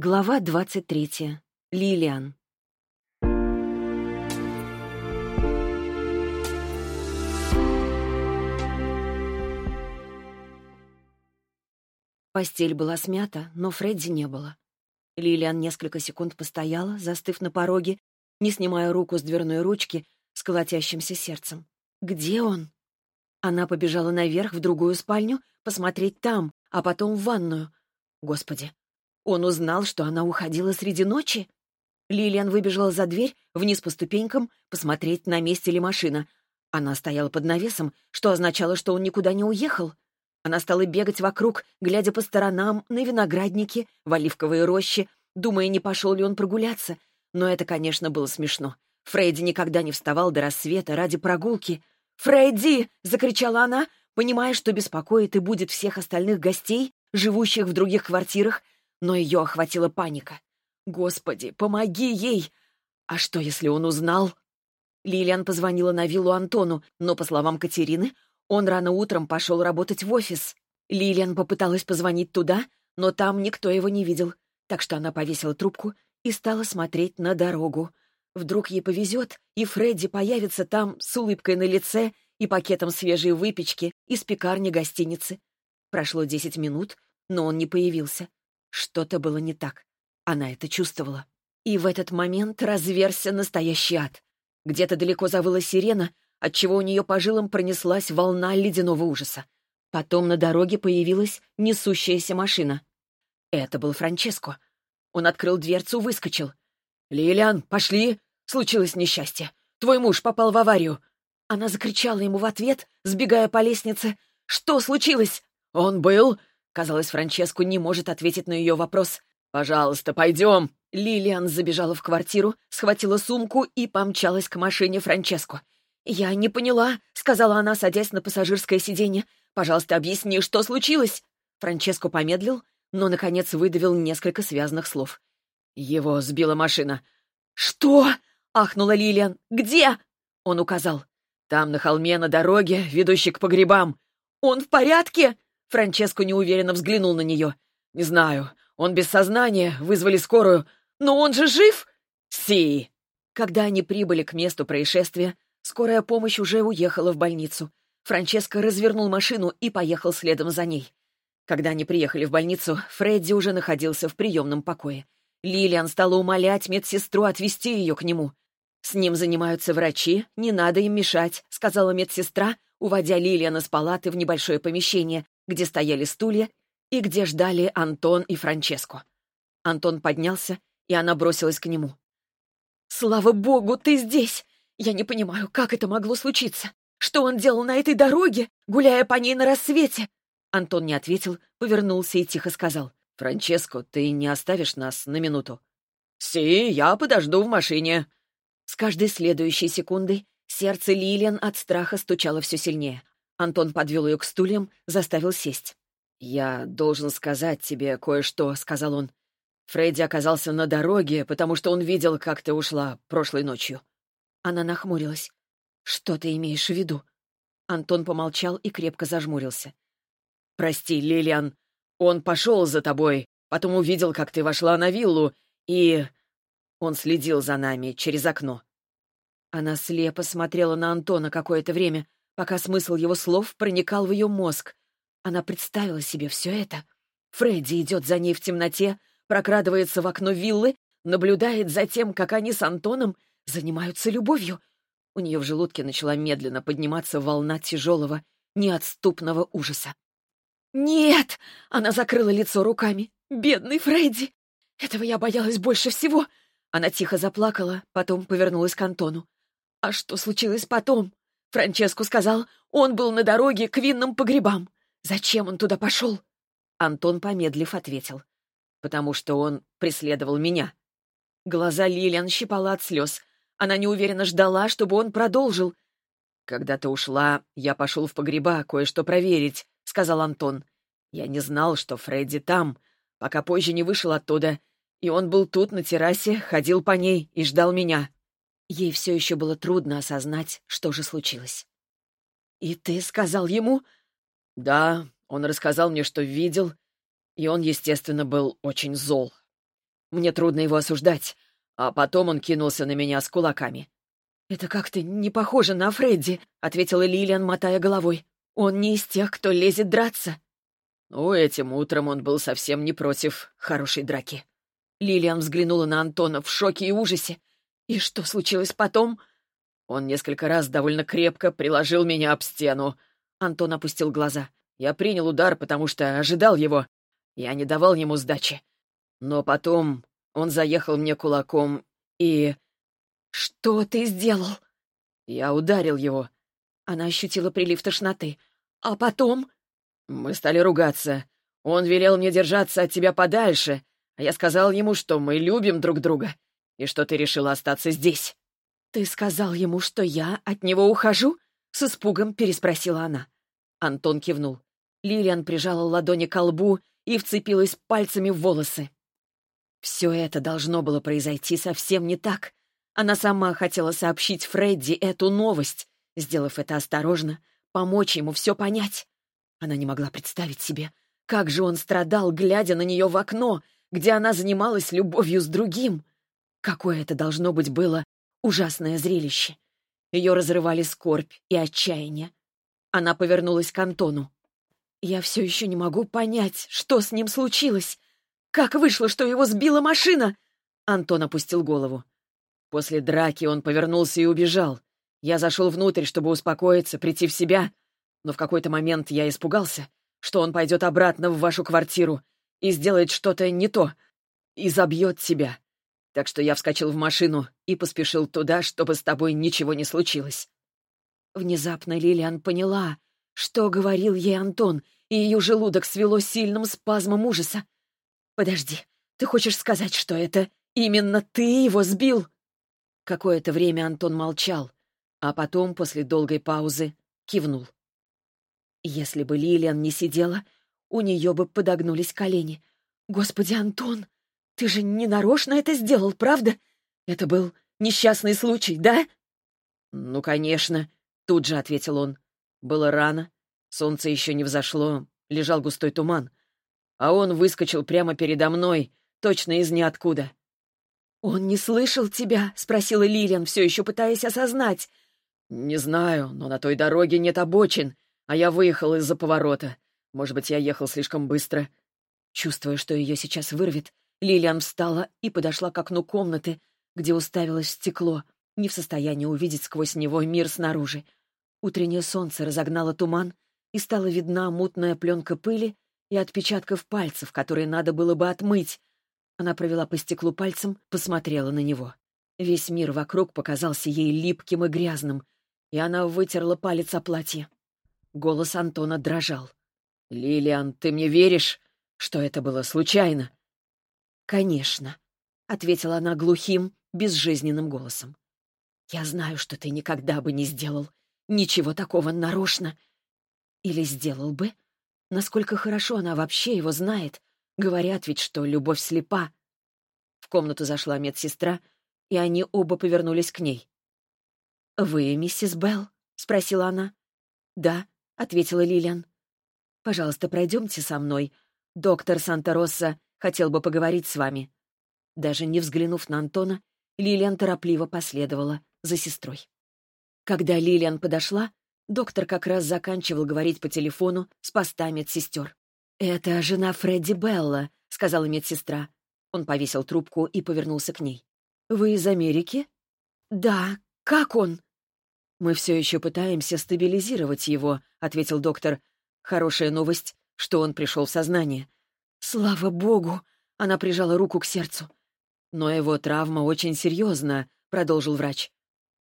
Глава 23. Лилиан. Постель была смята, но Фредди не было. Лилиан несколько секунд постояла, застыв на пороге, не снимая руку с дверной ручки с колотящимся сердцем. «Где он?» Она побежала наверх в другую спальню, посмотреть там, а потом в ванную. Господи, он узнал, что она уходила среди ночи? Лилиан выбежала за дверь, вниз по ступенькам, посмотреть, на месте ли машина. Она стояла под навесом, что означало, что он никуда не уехал. Она стала бегать вокруг, глядя по сторонам, на виноградники, в оливковые рощи, думая, не пошел ли он прогуляться. Но это, конечно, было смешно. Фредди никогда не вставал до рассвета ради прогулки. «Фредди!» — закричала она, понимая, что беспокоит и будет всех остальных гостей, живущих в других квартирах, но ее охватила паника. «Господи, помоги ей!» А что, если он узнал? Лилиан позвонила на виллу Антону, но, по словам Катерины, он рано утром пошел работать в офис. Лилиан попыталась позвонить туда, но там никто его не видел, так что она повесила трубку и стала смотреть на дорогу. Вдруг ей повезет, и Фредди появится там с улыбкой на лице и пакетом свежей выпечки из пекарни гостиницы. Прошло десять минут, но он не появился. Что-то было не так. Она это чувствовала. И в этот момент разверся настоящий ад. Где-то далеко завыла сирена, отчего у нее по жилам пронеслась волна ледяного ужаса. Потом на дороге появилась несущаяся машина. Это был Франческо. Он открыл дверцу, выскочил. «Лилиан, пошли! Случилось несчастье. Твой муж попал в аварию!» Она закричала ему в ответ, сбегая по лестнице. «Что случилось?» «Он был Казалось, Франческо не может ответить на ее вопрос. «Пожалуйста, пойдем!» Лилиан забежала в квартиру, схватила сумку и помчалась к машине Франческо. «Я не поняла», — сказала она, садясь на пассажирское сиденье. «Пожалуйста, объясни, что случилось?» Франческо помедлил, но, наконец, выдавил несколько связанных слов. «Его сбила машина». «Что?» — ахнула Лилиан. «Где?» — он указал. «Там, на холме, на дороге, ведущей к погребам». «Он в порядке?» Франческо неуверенно взглянул на нее. «Не знаю. Он без сознания, вызвали скорую. Но он же жив?» «Си!» Когда они прибыли к месту происшествия, скорая помощь уже уехала в больницу. Франческо развернул машину и поехал следом за ней. Когда они приехали в больницу, Фредди уже находился в приемном покое. Лилиан стала умолять медсестру отвезти ее к нему. «С ним занимаются врачи, не надо им мешать», — сказала медсестра, уводя Лилиан из палаты в небольшое помещение, где стояли стулья и где ждали Антон и Франческо. Антон поднялся, и она бросилась к нему. «Слава богу, ты здесь! Я не понимаю, как это могло случиться? Что он делал на этой дороге, гуляя по ней на рассвете?» Антон не ответил, повернулся и тихо сказал. «Франческо, ты не оставишь нас на минуту?» «Си, я подожду в машине». С каждой следующей секундой сердце Лилиан от страха стучало все сильнее. Антон подвел ее к стульям, заставил сесть. «Я должен сказать тебе кое-что», — сказал он. «Фредди оказался на дороге, потому что он видел, как ты ушла прошлой ночью». Она нахмурилась. «Что ты имеешь в виду?» Антон помолчал и крепко зажмурился. «Прости, Лилиан, он пошел за тобой, потом увидел, как ты вошла на виллу, и...» Он следил за нами через окно. Она слепо смотрела на Антона какое-то время, пока смысл его слов проникал в ее мозг. Она представила себе все это. Фредди идет за ней в темноте, прокрадывается в окно виллы, наблюдает за тем, как они с Антоном занимаются любовью. У нее в желудке начала медленно подниматься волна тяжелого, неотступного ужаса. «Нет!» — она закрыла лицо руками. «Бедный Фредди! Этого я боялась больше всего!» Она тихо заплакала, потом повернулась к Антону. «А что случилось потом?» Франческо сказал, он был на дороге к винным погребам. Зачем он туда пошел? Антон, помедлив, ответил. Потому что он преследовал меня. Глаза Лилиан щипала от слез. Она неуверенно ждала, чтобы он продолжил. «Когда ты ушла, я пошел в погреба кое-что проверить», — сказал Антон. «Я не знал, что Фредди там, пока позже не вышел оттуда, и он был тут, на террасе, ходил по ней и ждал меня». Ей все еще было трудно осознать, что же случилось. «И ты сказал ему?» «Да, он рассказал мне, что видел, и он, естественно, был очень зол. Мне трудно его осуждать. А потом он кинулся на меня с кулаками. «Это как-то не похоже на Фредди», — ответила Лилиан, мотая головой. «Он не из тех, кто лезет драться». Ну, этим утром он был совсем не против хорошей драки. Лилиан взглянула на Антона в шоке и ужасе. «И что случилось потом?» Он несколько раз довольно крепко приложил меня об стену. Антон опустил глаза. Я принял удар, потому что ожидал его. Я не давал ему сдачи. Но потом он заехал мне кулаком и... «Что ты сделал?» Я ударил его. Она ощутила прилив тошноты. «А потом?» Мы стали ругаться. Он велел мне держаться от тебя подальше, а я сказал ему, что мы любим друг друга, и что ты решила остаться здесь. «Ты сказал ему, что я от него ухожу?» — с испугом переспросила она. Антон кивнул. Лилиан прижала ладони к лбу и вцепилась пальцами в волосы. Все это должно было произойти совсем не так. Она сама хотела сообщить Фредди эту новость, сделав это осторожно, помочь ему все понять. Она не могла представить себе, как же он страдал, глядя на нее в окно, где она занималась любовью с другим. Какое это должно быть было ужасное зрелище. Ее разрывали скорбь и отчаяние. Она повернулась к Антону. «Я все еще не могу понять, что с ним случилось. Как вышло, что его сбила машина?» Антон опустил голову. После драки он повернулся и убежал. Я зашел внутрь, чтобы успокоиться, прийти в себя, но в какой-то момент я испугался, что он пойдет обратно в вашу квартиру и сделает что-то не то, и забьет тебя. Так что я вскочил в машину и поспешил туда, чтобы с тобой ничего не случилось. Внезапно Лилиан поняла, что говорил ей Антон, и ее желудок свело сильным спазмом ужаса. «Подожди, ты хочешь сказать, что это именно ты его сбил?» Какое-то время Антон молчал, а потом, после долгой паузы, кивнул. Если бы Лилиан не сидела, у нее бы подогнулись колени. «Господи, Антон, ты же не нарочно это сделал, правда? Это был несчастный случай, да?» «Ну, конечно», — тут же ответил он. «Было рано, солнце еще не взошло, лежал густой туман. А он выскочил прямо передо мной, точно из ниоткуда». «Он не слышал тебя?» — спросила Лилиан, все еще пытаясь осознать. «Не знаю, но на той дороге нет обочин а я выехал из-за поворота. Может быть, я ехал слишком быстро. Чувствуя, что ее сейчас вырвет, Лилиан встала и подошла к окну комнаты, где уставилось стекло, не в состоянии увидеть сквозь него мир снаружи. Утреннее солнце разогнало туман, и стала видна мутная пленка пыли и отпечатков пальцев, которые надо было бы отмыть. Она провела по стеклу пальцем, посмотрела на него. Весь мир вокруг показался ей липким и грязным, и она вытерла палец о платье. Голос Антона дрожал. «Лилиан, ты мне веришь, что это было случайно?» «Конечно», — ответила она глухим, безжизненным голосом. «Я знаю, что ты никогда бы не сделал ничего такого нарочно. Или сделал бы? Насколько хорошо она вообще его знает. Говорят ведь, что любовь слепа». В комнату зашла медсестра, и они оба повернулись к ней. «Вы миссис Белл?» — спросила она. «Да», — ответила Лилиан. «Пожалуйста, пройдемте со мной. Доктор Санта-Росса хотел бы поговорить с вами». Даже не взглянув на Антона, Лилиан торопливо последовала за сестрой. Когда Лилиан подошла, доктор как раз заканчивал говорить по телефону с поста медсестер. «Это жена Фредди Белла», — сказала медсестра. Он повесил трубку и повернулся к ней. «Вы из Америки?» «Да. Как он?» «Мы все еще пытаемся стабилизировать его», — ответил доктор. «Хорошая новость, что он пришел в сознание». «Слава богу!» — она прижала руку к сердцу. «Но его травма очень серьезна», — продолжил врач.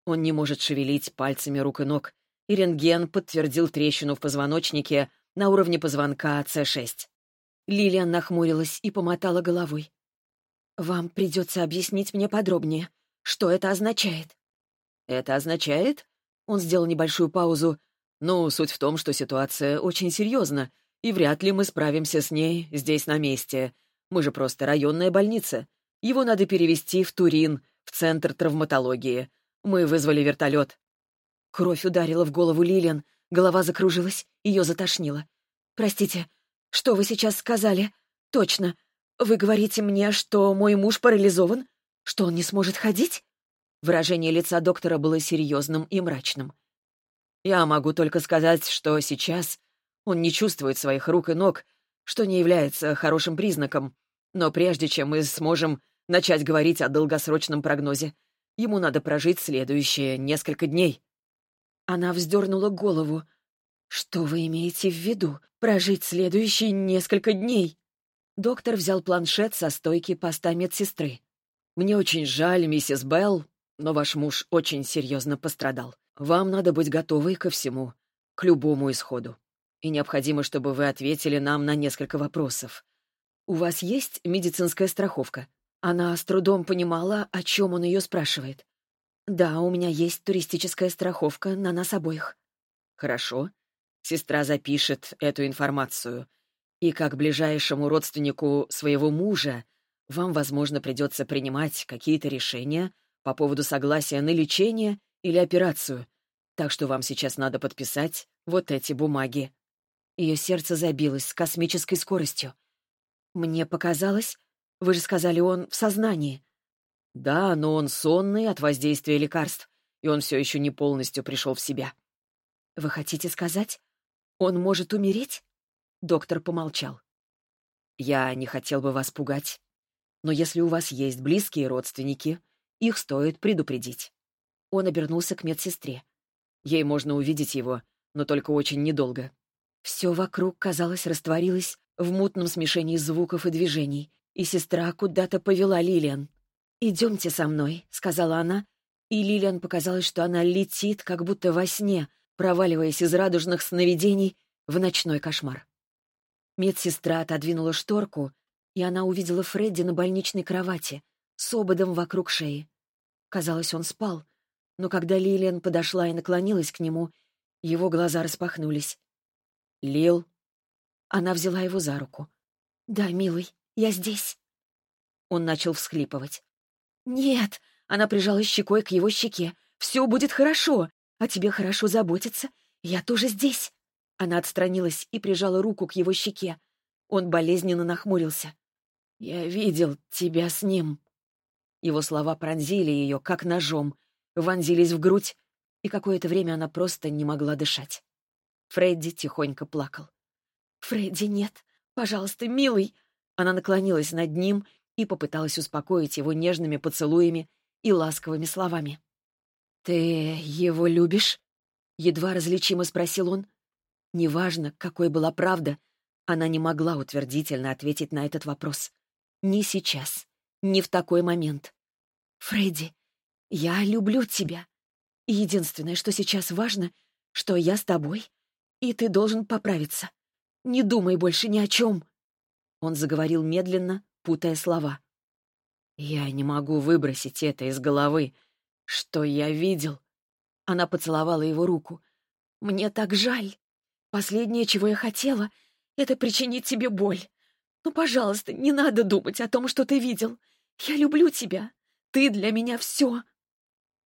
«Он не может шевелить пальцами рук и ног, и рентген подтвердил трещину в позвоночнике на уровне позвонка С6». Лилиан нахмурилась и помотала головой. «Вам придется объяснить мне подробнее, что это означает». «Это означает, он сделал небольшую паузу. «Ну, суть в том, что ситуация очень серьезна, и вряд ли мы справимся с ней здесь на месте. Мы же просто районная больница. Его надо перевести в Турин, в центр травматологии. Мы вызвали вертолет». Кровь ударила в голову Лилиан, голова закружилась, ее затошнило. «Простите, что вы сейчас сказали? Точно. Вы говорите мне, что мой муж парализован? Что он не сможет ходить?» Выражение лица доктора было серьезным и мрачным. «Я могу только сказать, что сейчас он не чувствует своих рук и ног, что не является хорошим признаком. Но прежде чем мы сможем начать говорить о долгосрочном прогнозе, ему надо прожить следующие несколько дней». Она вздернула голову. «Что вы имеете в виду? Прожить следующие несколько дней?» Доктор взял планшет со стойки поста медсестры. «Мне очень жаль, миссис Белл, но ваш муж очень серьезно пострадал. Вам надо быть готовой ко всему, к любому исходу. И необходимо, чтобы вы ответили нам на несколько вопросов. У вас есть медицинская страховка?» Она с трудом понимала, о чем он ее спрашивает. «Да, у меня есть туристическая страховка на нас обоих». «Хорошо. Сестра запишет эту информацию и как ближайшему родственнику своего мужа вам, возможно, придется принимать какие-то решения по поводу согласия на лечение или операцию, так что вам сейчас надо подписать вот эти бумаги». Ее сердце забилось с космической скоростью. «Мне показалось, вы же сказали, он в сознании». «Да, но он сонный от воздействия лекарств, и он все еще не полностью пришел в себя». «Вы хотите сказать, он может умереть?» Доктор помолчал. «Я не хотел бы вас пугать, но если у вас есть близкие родственники, их стоит предупредить». Он обернулся к медсестре. Ей можно увидеть его, но только очень недолго. Все вокруг, казалось, растворилось в мутном смешении звуков и движений, и сестра куда-то повела Лилиан. «Идемте со мной», — сказала она, и Лилиан показалось, что она летит, как будто во сне, проваливаясь из радужных сновидений в ночной кошмар. Медсестра отодвинула шторку, и она увидела Фредди на больничной кровати с ободом вокруг шеи. Казалось, он спал, но когда Лилиан подошла и наклонилась к нему, его глаза распахнулись. «Лил?» Она взяла его за руку. «Да, милый, я здесь». Он начал всхлипывать. «Нет!» — она прижала щекой к его щеке. «Все будет хорошо. О тебе хорошо заботиться. Я тоже здесь». Она отстранилась и прижала руку к его щеке. Он болезненно нахмурился. «Я видел тебя с ним». Его слова пронзили ее, как ножом, вонзились в грудь, и какое-то время она просто не могла дышать. Фредди тихонько плакал. «Фредди, нет! Пожалуйста, милый!» Она наклонилась над ним и попыталась успокоить его нежными поцелуями и ласковыми словами. «Ты его любишь?» — едва различимо спросил он. Неважно, какой была правда, она не могла утвердительно ответить на этот вопрос. Ни сейчас, ни в такой момент. «Фредди, я люблю тебя. Единственное, что сейчас важно, что я с тобой, и ты должен поправиться. Не думай больше ни о чем». Он заговорил медленно, путая слова. «Я не могу выбросить это из головы. Что я видел?» Она поцеловала его руку. «Мне так жаль. Последнее, чего я хотела, это причинить тебе боль. Ну, пожалуйста, не надо думать о том, что ты видел. Я люблю тебя. Ты для меня все.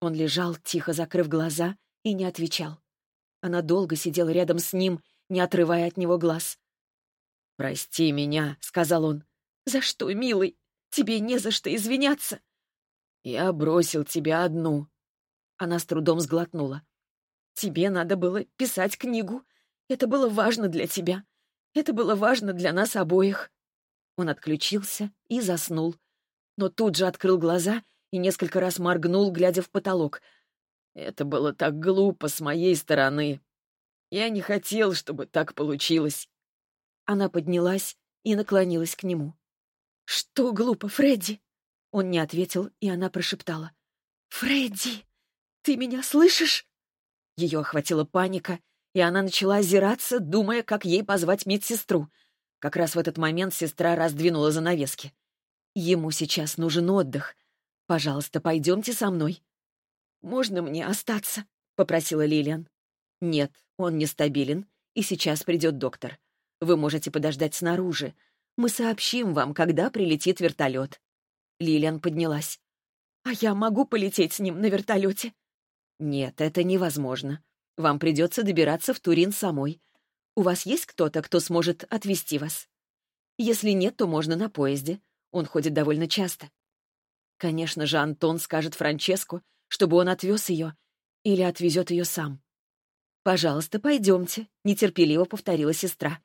Он лежал, тихо закрыв глаза, и не отвечал. Она долго сидела рядом с ним, не отрывая от него глаз. «Прости меня», — сказал он. «За что, милый? Тебе не за что извиняться». «Я бросил тебя одну». Она с трудом сглотнула. «Тебе надо было писать книгу. Это было важно для тебя. Это было важно для нас обоих». Он отключился и заснул, но тут же открыл глаза и несколько раз моргнул, глядя в потолок. «Это было так глупо с моей стороны. Я не хотел, чтобы так получилось». Она поднялась и наклонилась к нему. «Что глупо, Фредди?» Он не ответил, и она прошептала. «Фредди, ты меня слышишь?» Ее охватила паника, и она начала озираться, думая, как ей позвать медсестру. Как раз в этот момент сестра раздвинула занавески. «Ему сейчас нужен отдых. Пожалуйста, пойдемте со мной». «Можно мне остаться?» — попросила Лилиан. «Нет, он нестабилен, и сейчас придет доктор. Вы можете подождать снаружи. Мы сообщим вам, когда прилетит вертолет». Лилиан поднялась. «А я могу полететь с ним на вертолете?» «Нет, это невозможно. Вам придется добираться в Турин самой. У вас есть кто-то, кто сможет отвезти вас?» Если нет, то можно на поезде. Он ходит довольно часто. Конечно же, Антон скажет Франческу, чтобы он отвез ее или отвезет ее сам. «Пожалуйста, пойдемте», — нетерпеливо повторила сестра.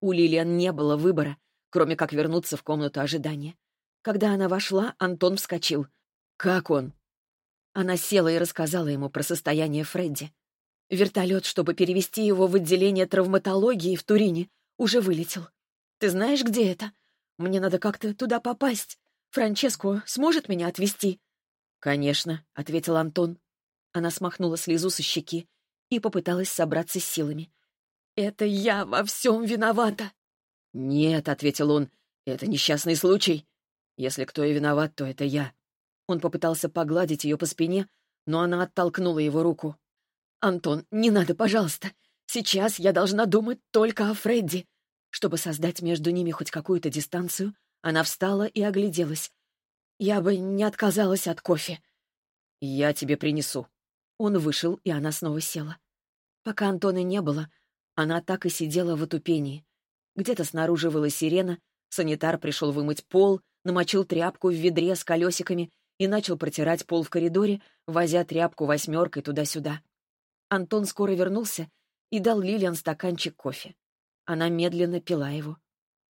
У Лилиан не было выбора, кроме как вернуться в комнату ожидания. Когда она вошла, Антон вскочил. «Как он?» Она села и рассказала ему про состояние Фредди. Вертолет, чтобы перевести его в отделение травматологии в Турине, уже вылетел. «Ты знаешь, где это? Мне надо как-то туда попасть. Франческо сможет меня отвезти?» «Конечно», — ответил Антон. Она смахнула слезу со щеки и попыталась собраться с силами. «Это я во всем виновата!» «Нет», — ответил он, — «это несчастный случай. Если кто и виноват, то это я». Он попытался погладить ее по спине, но она оттолкнула его руку. «Антон, не надо, пожалуйста. Сейчас я должна думать только о Фредди». Чтобы создать между ними хоть какую-то дистанцию, она встала и огляделась. «Я бы не отказалась от кофе». «Я тебе принесу». Он вышел, и она снова села. Пока Антона не было, она так и сидела в отупении. Где-то снаружи выла сирена, санитар пришел вымыть пол, намочил тряпку в ведре с колесиками и начал протирать пол в коридоре, возя тряпку восьмеркой туда-сюда. Антон скоро вернулся и дал Лилиан стаканчик кофе. Она медленно пила его.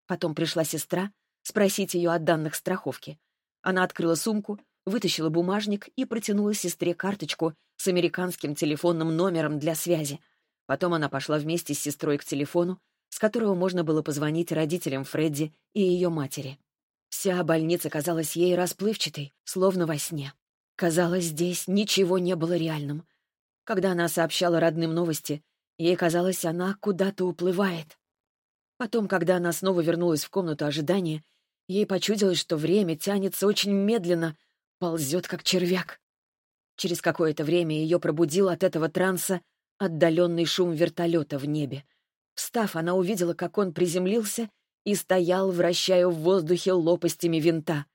Потом пришла сестра спросить ее о данных страховки. Она открыла сумку, вытащила бумажник и протянула сестре карточку с американским телефонным номером для связи. Потом она пошла вместе с сестрой к телефону, с которого можно было позвонить родителям Фредди и ее матери. Вся больница казалась ей расплывчатой, словно во сне. Казалось, здесь ничего не было реальным. Когда она сообщала родным новости, ей казалось, она куда-то уплывает. Потом, когда она снова вернулась в комнату ожидания, ей почудилось, что время тянется очень медленно, ползет как червяк. Через какое-то время ее пробудил от этого транса отдаленный шум вертолета в небе. Встав, она увидела, как он приземлился и стоял, вращая в воздухе лопастями винта.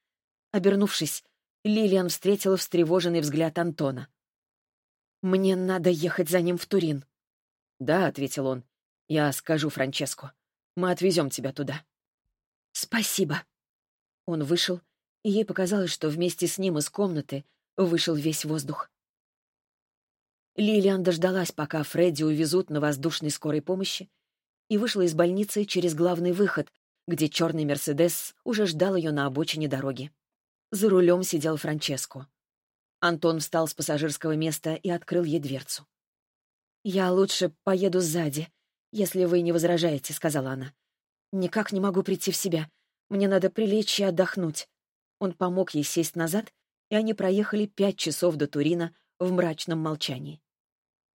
Обернувшись, Лилиан встретила встревоженный взгляд Антона. «Мне надо ехать за ним в Турин». «Да», — ответил он, — «я скажу Франческо». Мы отвезем тебя туда». «Спасибо». Он вышел, и ей показалось, что вместе с ним из комнаты вышел весь воздух. Лилиан дождалась, пока Фредди увезут на воздушной скорой помощи, и вышла из больницы через главный выход, где черный «Мерседес» уже ждал ее на обочине дороги. За рулем сидел Франческо. Антон встал с пассажирского места и открыл ей дверцу. «Я лучше поеду сзади если вы не возражаете», — сказала она. «Никак не могу прийти в себя. Мне надо прилечь и отдохнуть». Он помог ей сесть назад, и они проехали пять часов до Турина в мрачном молчании.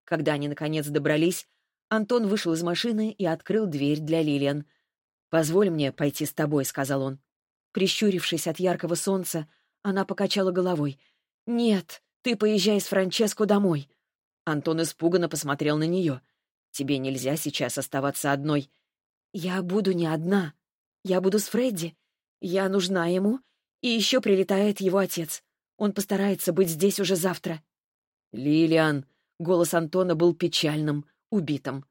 Когда они, наконец, добрались, Антон вышел из машины и открыл дверь для Лилиан. «Позволь мне пойти с тобой», — сказал он. Прищурившись от яркого солнца, она покачала головой. «Нет, ты поезжай с Франческо домой». Антон испуганно посмотрел на нее — Тебе нельзя сейчас оставаться одной. Я буду не одна. Я буду с Фредди. Я нужна ему, и еще прилетает его отец. Он постарается быть здесь уже завтра. Лилиан, голос Антона был печальным, убитым.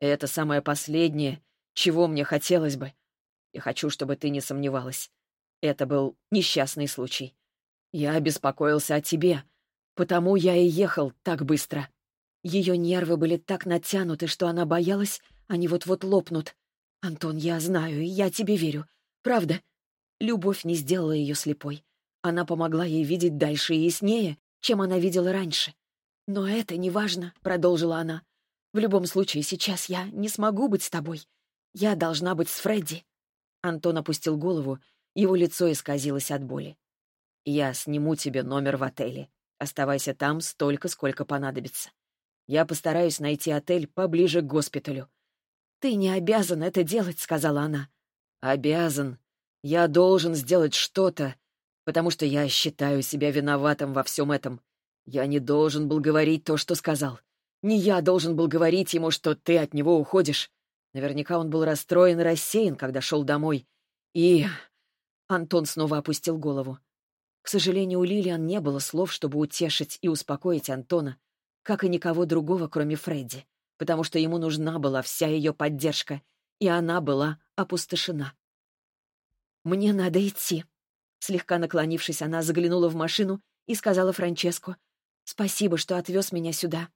Это самое последнее, чего мне хотелось бы. Я хочу, чтобы ты не сомневалась. Это был несчастный случай. Я беспокоился о тебе, потому я и ехал так быстро. Ее нервы были так натянуты, что она боялась, они вот-вот лопнут. «Антон, я знаю, я тебе верю. Правда?» Любовь не сделала ее слепой. Она помогла ей видеть дальше и яснее, чем она видела раньше. «Но это не важно», — продолжила она. «В любом случае, сейчас я не смогу быть с тобой. Я должна быть с Фредди». Антон опустил голову, его лицо исказилось от боли. «Я сниму тебе номер в отеле. Оставайся там столько, сколько понадобится. Я постараюсь найти отель поближе к госпиталю». «Ты не обязан это делать», — сказала она. «Обязан. Я должен сделать что-то, потому что я считаю себя виноватым во всем этом. Я не должен был говорить то, что сказал. Не я должен был говорить ему, что ты от него уходишь. Наверняка он был расстроен и рассеян, когда шел домой. И...» Антон снова опустил голову. К сожалению, у Лилиан не было слов, чтобы утешить и успокоить Антона как и никого другого, кроме Фредди, потому что ему нужна была вся ее поддержка, и она была опустошена. «Мне надо идти». Слегка наклонившись, она заглянула в машину и сказала Франческо, «Спасибо, что отвез меня сюда.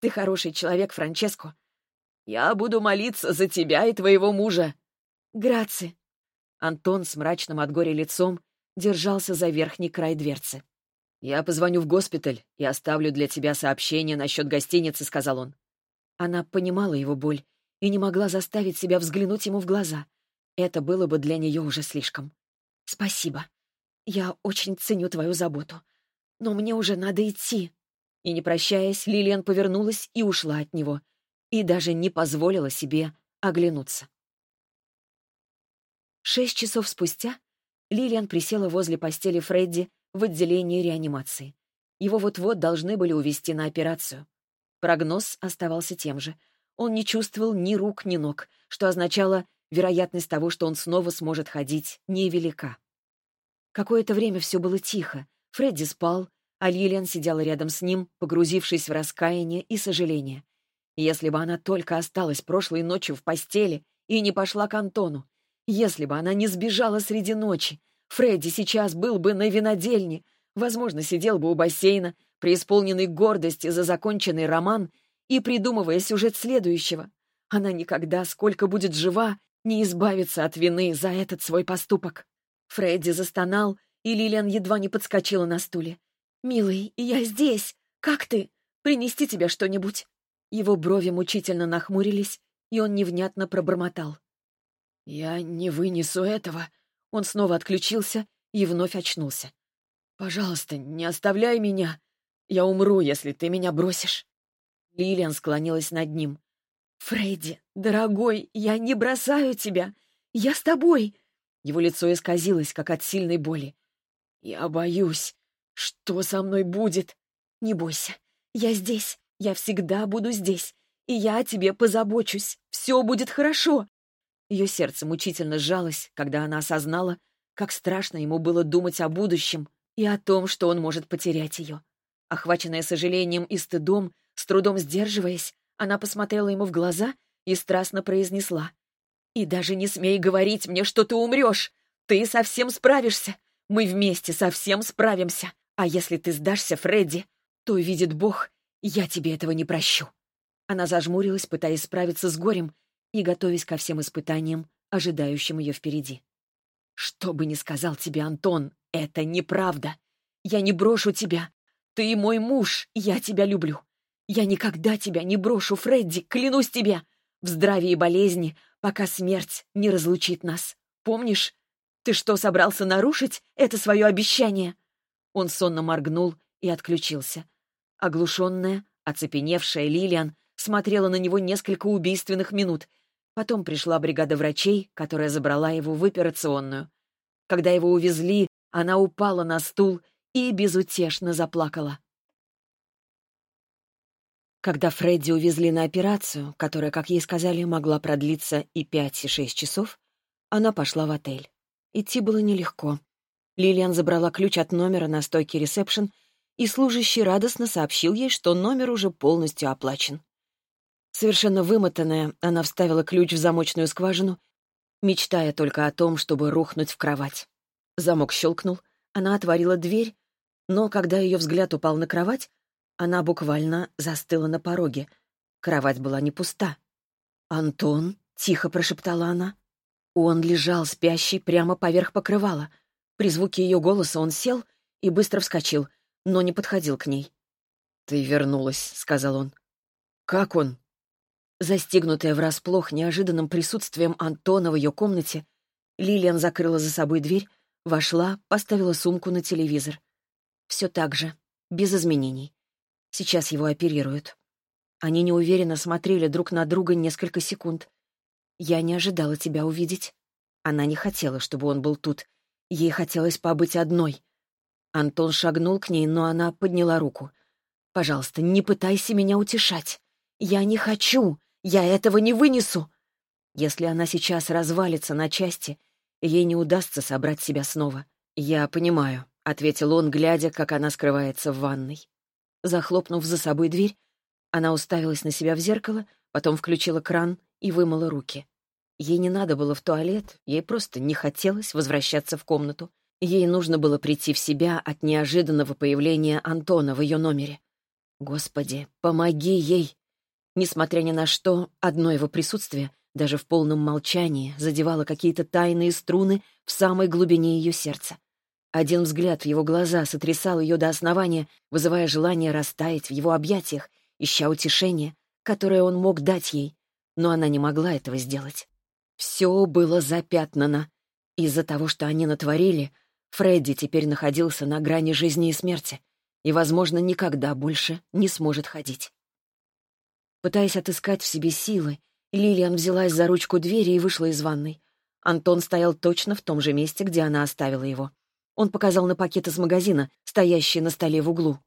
Ты хороший человек, Франческо». «Я буду молиться за тебя и твоего мужа». «Граци». Антон с мрачным от горя лицом держался за верхний край дверцы. «Я позвоню в госпиталь и оставлю для тебя сообщение насчет гостиницы», — сказал он. Она понимала его боль и не могла заставить себя взглянуть ему в глаза. Это было бы для нее уже слишком. «Спасибо. Я очень ценю твою заботу. Но мне уже надо идти». И не прощаясь, Лилиан повернулась и ушла от него. И даже не позволила себе оглянуться. Шесть часов спустя Лилиан присела возле постели Фредди в отделении реанимации. Его вот-вот должны были увезти на операцию. Прогноз оставался тем же. Он не чувствовал ни рук, ни ног, что означало, вероятность того, что он снова сможет ходить, невелика. Какое-то время все было тихо. Фредди спал, а Лилиан сидела рядом с ним, погрузившись в раскаяние и сожаление. Если бы она только осталась прошлой ночью в постели и не пошла к Антону, если бы она не сбежала среди ночи, Фредди сейчас был бы на винодельне, возможно, сидел бы у бассейна, преисполненный гордости за законченный роман и придумывая сюжет следующего. Она никогда, сколько будет жива, не избавится от вины за этот свой поступок. Фредди застонал, и Лилиан едва не подскочила на стуле. «Милый, я здесь! Как ты? Принести тебе что-нибудь?» Его брови мучительно нахмурились, и он невнятно пробормотал. «Я не вынесу этого». Он снова отключился и вновь очнулся. «Пожалуйста, не оставляй меня. Я умру, если ты меня бросишь». Лилиан склонилась над ним. «Фредди, дорогой, я не бросаю тебя. Я с тобой». Его лицо исказилось, как от сильной боли. «Я боюсь. Что со мной будет?» «Не бойся. Я здесь. Я всегда буду здесь. И я о тебе позабочусь. Все будет хорошо. Ее сердце мучительно сжалось, когда она осознала, как страшно ему было думать о будущем и о том, что он может потерять ее. Охваченная сожалением и стыдом, с трудом сдерживаясь, она посмотрела ему в глаза и страстно произнесла. «И даже не смей говорить мне, что ты умрешь! Ты совсем справишься! Мы вместе совсем справимся! А если ты сдашься, Фредди, то, видит Бог, я тебе этого не прощу!» Она зажмурилась, пытаясь справиться с горем, и готовясь ко всем испытаниям, ожидающим ее впереди. «Что бы ни сказал тебе Антон, это неправда. Я не брошу тебя. Ты мой муж, я тебя люблю. Я никогда тебя не брошу, Фредди, клянусь тебе. В здравии и болезни, пока смерть не разлучит нас. Помнишь? Ты что, собрался нарушить это свое обещание?» Он сонно моргнул и отключился. Оглушенная, оцепеневшая Лилиан смотрела на него несколько убийственных минут, Потом пришла бригада врачей, которая забрала его в операционную. Когда его увезли, она упала на стул и безутешно заплакала. Когда Фредди увезли на операцию, которая, как ей сказали, могла продлиться и пять, и шесть часов, она пошла в отель. Идти было нелегко. Лилиан забрала ключ от номера на стойке ресепшн, и служащий радостно сообщил ей, что номер уже полностью оплачен. Совершенно вымотанная, она вставила ключ в замочную скважину, мечтая только о том, чтобы рухнуть в кровать. Замок щелкнул, она отворила дверь, но когда ее взгляд упал на кровать, она буквально застыла на пороге. Кровать была не пуста. «Антон?» — тихо прошептала она. Он лежал спящий прямо поверх покрывала. При звуке ее голоса он сел и быстро вскочил, но не подходил к ней. «Ты вернулась», — сказал он. «Как он?» Застигнутая врасплох неожиданным присутствием Антона в ее комнате, Лилиан закрыла за собой дверь, вошла, поставила сумку на телевизор. Все так же, без изменений. Сейчас его оперируют. Они неуверенно смотрели друг на друга несколько секунд. «Я не ожидала тебя увидеть». Она не хотела, чтобы он был тут. Ей хотелось побыть одной. Антон шагнул к ней, но она подняла руку. «Пожалуйста, не пытайся меня утешать. Я не хочу. Я этого не вынесу. Если она сейчас развалится на части, ей не удастся собрать себя снова. «Я понимаю», — ответил он, глядя, как она скрывается в ванной. Захлопнув за собой дверь, она уставилась на себя в зеркало, потом включила кран и вымыла руки. Ей не надо было в туалет, ей просто не хотелось возвращаться в комнату. Ей нужно было прийти в себя от неожиданного появления Антона в ее номере. Господи, помоги ей! Несмотря ни на что, одно его присутствие, даже в полном молчании, задевало какие-то тайные струны в самой глубине ее сердца. Один взгляд в его глаза сотрясал ее до основания, вызывая желание растаять в его объятиях, ища утешение, которое он мог дать ей, но она не могла этого сделать. Все было запятнано. Из-за того, что они натворили, Фредди теперь находился на грани жизни и смерти и, возможно, никогда больше не сможет ходить. Пытаясь отыскать в себе силы, Лилиан взялась за ручку двери и вышла из ванной. Антон стоял точно в том же месте, где она оставила его. Он показал на пакет из магазина, стоящий на столе в углу.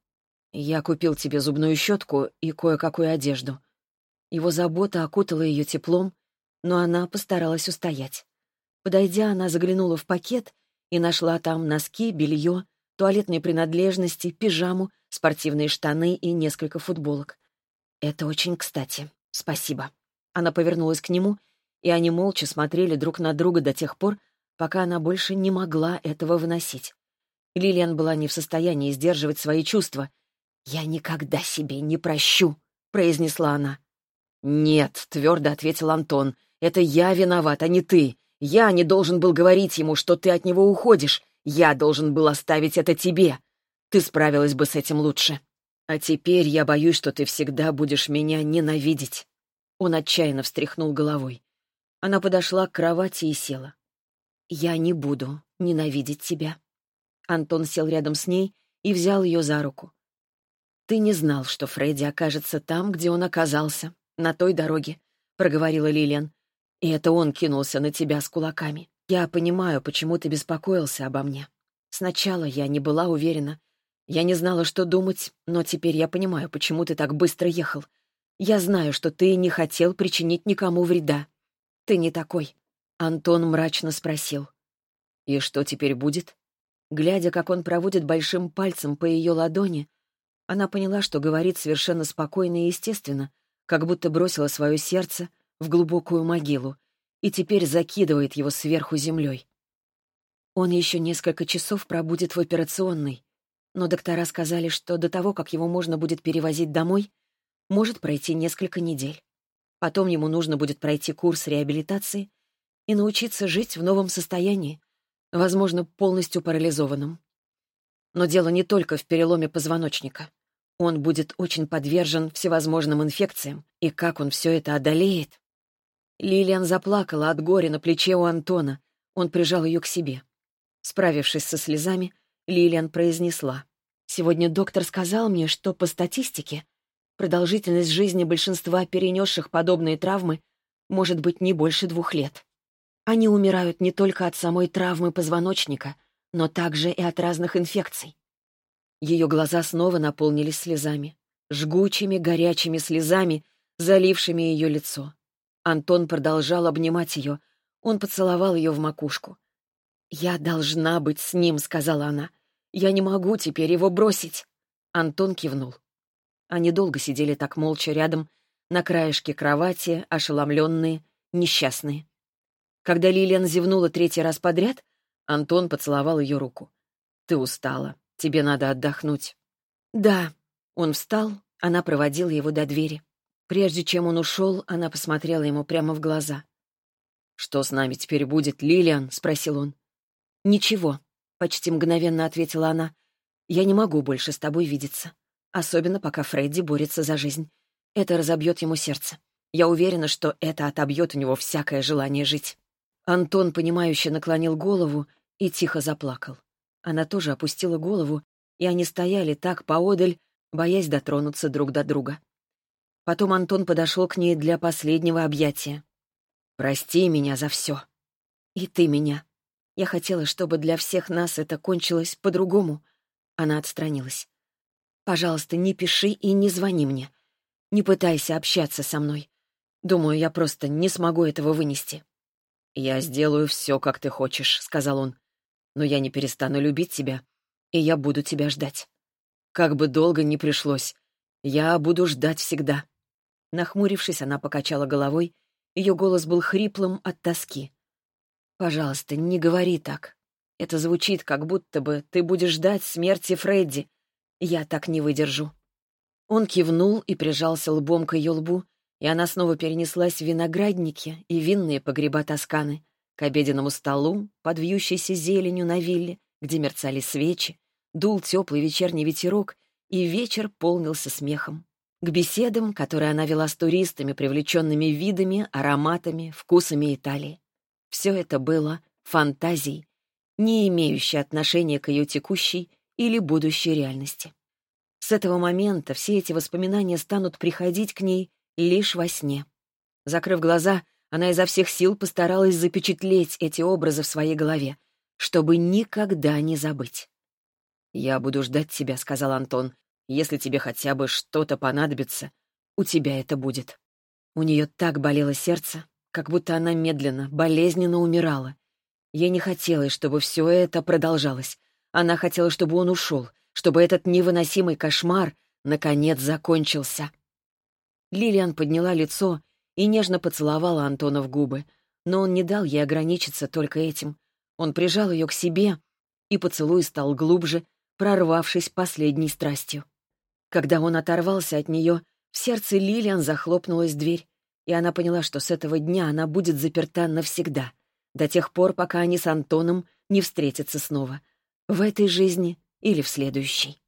«Я купил тебе зубную щетку и кое-какую одежду». Его забота окутала ее теплом, но она постаралась устоять. Подойдя, она заглянула в пакет и нашла там носки, белье, туалетные принадлежности, пижаму, спортивные штаны и несколько футболок. «Это очень кстати. Спасибо». Она повернулась к нему, и они молча смотрели друг на друга до тех пор, пока она больше не могла этого выносить. Лилиан была не в состоянии сдерживать свои чувства. «Я никогда себе не прощу», — произнесла она. «Нет», — твердо ответил Антон, — «это я виноват, а не ты. Я не должен был говорить ему, что ты от него уходишь. Я должен был оставить это тебе. Ты справилась бы с этим лучше. А теперь я боюсь, что ты всегда будешь меня ненавидеть». Он отчаянно встряхнул головой. Она подошла к кровати и села. «Я не буду ненавидеть тебя». Антон сел рядом с ней и взял ее за руку. «Ты не знал, что Фредди окажется там, где он оказался, на той дороге», — проговорила Лилиан. «И это он кинулся на тебя с кулаками. Я понимаю, почему ты беспокоился обо мне. Сначала я не была уверена. Я не знала, что думать, но теперь я понимаю, почему ты так быстро ехал. Я знаю, что ты не хотел причинить никому вреда. Ты не такой. Антон мрачно спросил. И что теперь будет? Глядя, как он проводит большим пальцем по ее ладони, она поняла, что говорит совершенно спокойно и естественно, как будто бросила свое сердце в глубокую могилу и теперь закидывает его сверху землей. Он еще несколько часов пробудет в операционной, но доктора сказали, что до того, как его можно будет перевозить домой, может пройти несколько недель. Потом ему нужно будет пройти курс реабилитации и научиться жить в новом состоянии, возможно, полностью парализованном. Но дело не только в переломе позвоночника. Он будет очень подвержен всевозможным инфекциям, и как он все это одолеет. Лилиан заплакала от горя на плече у Антона. Он прижал ее к себе. Справившись со слезами, Лилиан произнесла. «Сегодня доктор сказал мне, что по статистике Продолжительность жизни большинства перенесших подобные травмы может быть не больше двух лет. Они умирают не только от самой травмы позвоночника, но также и от разных инфекций. Ее глаза снова наполнились слезами, жгучими, горячими слезами, залившими ее лицо. Антон продолжал обнимать ее. Он поцеловал ее в макушку. «Я должна быть с ним», — сказала она. «Я не могу теперь его бросить». Антон кивнул. Они долго сидели так молча рядом, на краешке кровати, ошеломленные, несчастные. Когда Лилиан зевнула третий раз подряд, Антон поцеловал ее руку. «Ты устала. Тебе надо отдохнуть». «Да». Он встал, она проводила его до двери. Прежде чем он ушел, она посмотрела ему прямо в глаза. «Что с нами теперь будет, Лилиан?» — спросил он. «Ничего», — почти мгновенно ответила она. «Я не могу больше с тобой видеться. Особенно, пока Фредди борется за жизнь. Это разобьет ему сердце. Я уверена, что это отобьет у него всякое желание жить. Антон, понимающе наклонил голову и тихо заплакал. Она тоже опустила голову, и они стояли так поодаль, боясь дотронуться друг до друга. Потом Антон подошел к ней для последнего объятия. «Прости меня за все. И ты меня. Я хотела, чтобы для всех нас это кончилось по-другому». Она отстранилась. Пожалуйста, не пиши и не звони мне. Не пытайся общаться со мной. Думаю, я просто не смогу этого вынести». «Я сделаю все, как ты хочешь», — сказал он. «Но я не перестану любить тебя, и я буду тебя ждать. Как бы долго ни пришлось, я буду ждать всегда». Нахмурившись, она покачала головой Ее голос был хриплым от тоски. «Пожалуйста, не говори так. Это звучит, как будто бы ты будешь ждать смерти Фредди. Я так не выдержу». Он кивнул и прижался лбом к ее лбу, и она снова перенеслась в виноградники и винные погреба Тосканы, к обеденному столу, под вьющейся зеленью на вилле, где мерцали свечи, дул теплый вечерний ветерок, и вечер полнился смехом. К беседам, которые она вела с туристами, привлеченными видами, ароматами, вкусами Италии. Все это было фантазией, не имеющей отношения к ее текущей или будущей реальности. С этого момента все эти воспоминания станут приходить к ней лишь во сне. Закрыв глаза, она изо всех сил постаралась запечатлеть эти образы в своей голове, чтобы никогда не забыть. «Я буду ждать тебя», — сказал Антон. «Если тебе хотя бы что-то понадобится, у тебя это будет». У нее так болело сердце, как будто она медленно, болезненно умирала. Ей не хотелось, чтобы все это продолжалось. Она хотела, чтобы он ушел, чтобы этот невыносимый кошмар наконец закончился. Лилиан подняла лицо и нежно поцеловала Антона в губы, но он не дал ей ограничиться только этим. Он прижал ее к себе, и поцелуй стал глубже, прорвавшись последней страстью. Когда он оторвался от нее, в сердце Лилиан захлопнулась дверь, и она поняла, что с этого дня она будет заперта навсегда, до тех пор, пока они с Антоном не встретятся снова, в этой жизни или в следующей.